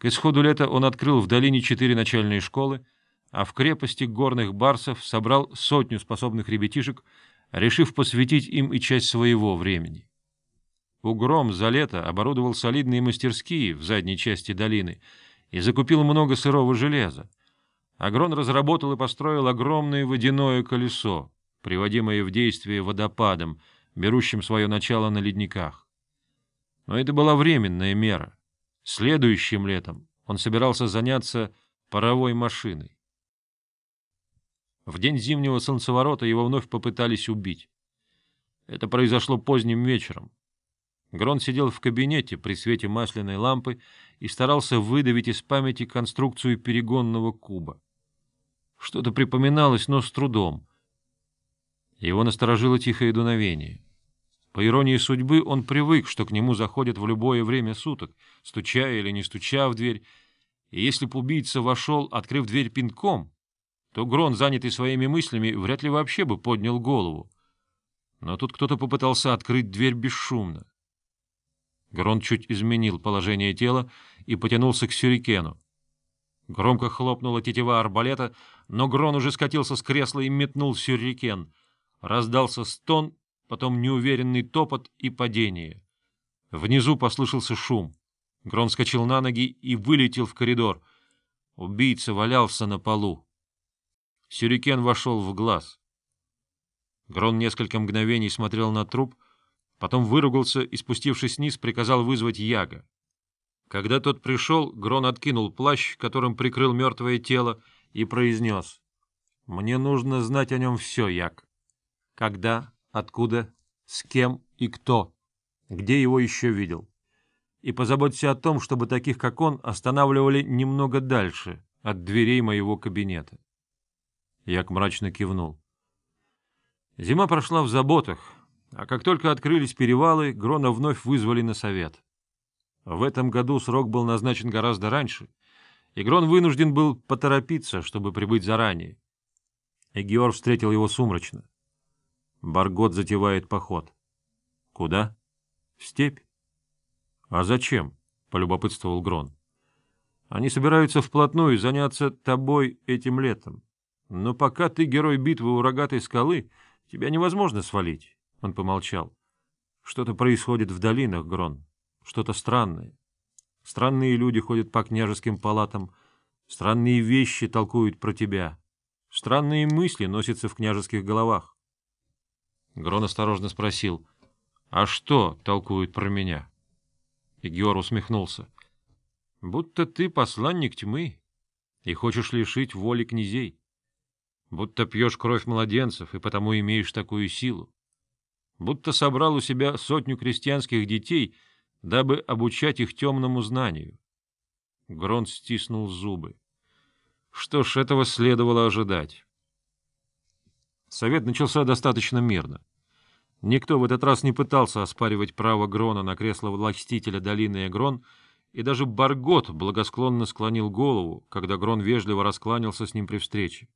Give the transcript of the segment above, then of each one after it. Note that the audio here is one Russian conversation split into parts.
К исходу лета он открыл в долине четыре начальные школы, а в крепости горных барсов собрал сотню способных ребятишек, решив посвятить им и часть своего времени. Угром за лето оборудовал солидные мастерские в задней части долины и закупил много сырого железа. Агрон разработал и построил огромное водяное колесо, приводимое в действие водопадом, берущим свое начало на ледниках. Но это была временная мера. Следующим летом он собирался заняться паровой машиной. В день зимнего солнцеворота его вновь попытались убить. Это произошло поздним вечером. Грон сидел в кабинете при свете масляной лампы и старался выдавить из памяти конструкцию перегонного куба. Что-то припоминалось, но с трудом. Его насторожило тихое дуновение. По иронии судьбы, он привык, что к нему заходят в любое время суток, стуча или не стуча в дверь, и если б убийца вошел, открыв дверь пинком, то Грон, занятый своими мыслями, вряд ли вообще бы поднял голову. Но тут кто-то попытался открыть дверь бесшумно. Грон чуть изменил положение тела и потянулся к сюрикену. Громко хлопнула тетива арбалета, но Грон уже скатился с кресла и метнул сюрикен. Раздался стон, потом неуверенный топот и падение. Внизу послышался шум. Грон скочил на ноги и вылетел в коридор. Убийца валялся на полу. Сюрикен вошел в глаз. Грон несколько мгновений смотрел на труп — Потом выругался и, спустившись вниз, приказал вызвать Яга. Когда тот пришел, Грон откинул плащ, которым прикрыл мертвое тело, и произнес. — Мне нужно знать о нем все, Яг. Когда, откуда, с кем и кто, где его еще видел. И позаботься о том, чтобы таких, как он, останавливали немного дальше, от дверей моего кабинета. Як мрачно кивнул. Зима прошла в заботах, а как только открылись перевалы, Грона вновь вызвали на совет. В этом году срок был назначен гораздо раньше, и Грон вынужден был поторопиться, чтобы прибыть заранее. Эгиор встретил его сумрачно. Баргот затевает поход. — Куда? — В степь. — А зачем? — полюбопытствовал Грон. — Они собираются вплотную заняться тобой этим летом. Но пока ты герой битвы у рогатой скалы, тебя невозможно свалить. Он помолчал. Что-то происходит в долинах, Грон. Что-то странное. Странные люди ходят по княжеским палатам. Странные вещи толкуют про тебя. Странные мысли носятся в княжеских головах. Грон осторожно спросил. — А что толкуют про меня? Игиор усмехнулся. — Будто ты посланник тьмы и хочешь лишить воли князей. Будто пьешь кровь младенцев и потому имеешь такую силу будто собрал у себя сотню крестьянских детей, дабы обучать их темному знанию. Грон стиснул зубы. Что ж, этого следовало ожидать. Совет начался достаточно мирно. Никто в этот раз не пытался оспаривать право Грона на кресло властителя долины Эгрон, и даже Баргот благосклонно склонил голову, когда Грон вежливо раскланялся с ним при встрече.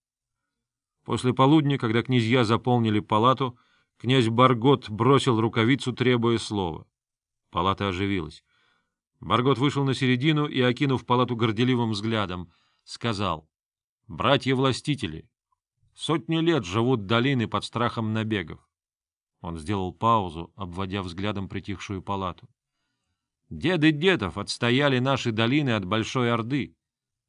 После полудня, когда князья заполнили палату, Князь Баргот бросил рукавицу, требуя слова. Палата оживилась. Баргот вышел на середину и, окинув палату горделивым взглядом, сказал, — Братья-властители, сотни лет живут долины под страхом набегов. Он сделал паузу, обводя взглядом притихшую палату. Деды дедов отстояли наши долины от Большой Орды,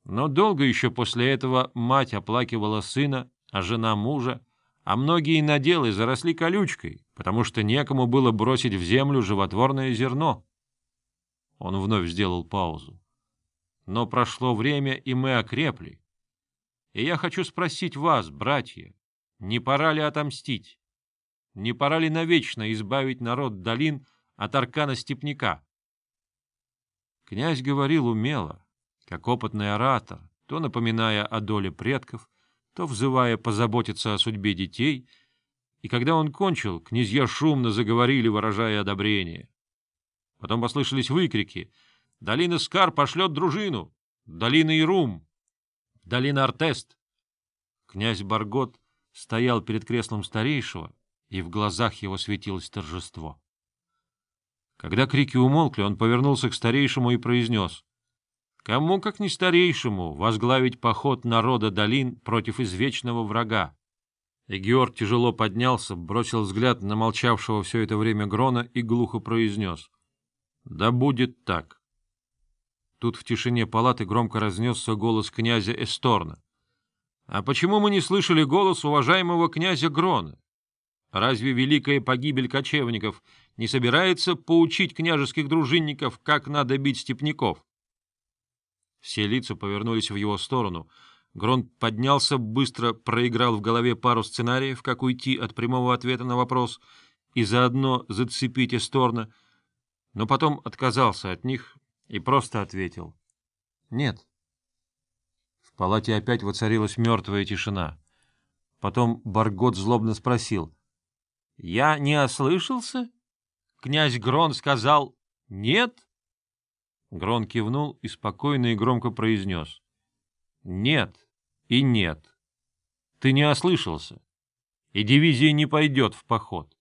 но долго еще после этого мать оплакивала сына, а жена мужа, а многие наделы заросли колючкой, потому что некому было бросить в землю животворное зерно. Он вновь сделал паузу. Но прошло время, и мы окрепли. И я хочу спросить вас, братья, не пора ли отомстить? Не пора ли навечно избавить народ долин от аркана-степняка? Князь говорил умело, как опытный оратор, то напоминая о доле предков, то взывая позаботиться о судьбе детей, и когда он кончил, князья шумно заговорили, выражая одобрение. Потом послышались выкрики «Долина Скар пошлет дружину! Долина Ирум! Долина Артест!» Князь Баргот стоял перед креслом старейшего, и в глазах его светилось торжество. Когда крики умолкли, он повернулся к старейшему и произнес Кому, как не старейшему, возглавить поход народа долин против извечного врага? Эгиор тяжело поднялся, бросил взгляд на молчавшего все это время Грона и глухо произнес. — Да будет так. Тут в тишине палаты громко разнесся голос князя Эсторна. — А почему мы не слышали голос уважаемого князя Грона? Разве великая погибель кочевников не собирается поучить княжеских дружинников, как надо бить степняков? Все лица повернулись в его сторону — Грон поднялся, быстро проиграл в голове пару сценариев, как уйти от прямого ответа на вопрос и заодно зацепить Эсторна, но потом отказался от них и просто ответил «Нет». В палате опять воцарилась мертвая тишина. Потом Баргот злобно спросил «Я не ослышался? Князь Грон сказал «нет»?» Грон кивнул и спокойно и громко произнес «нет» и нет. Ты не ослышался, и дивизия не пойдет в поход.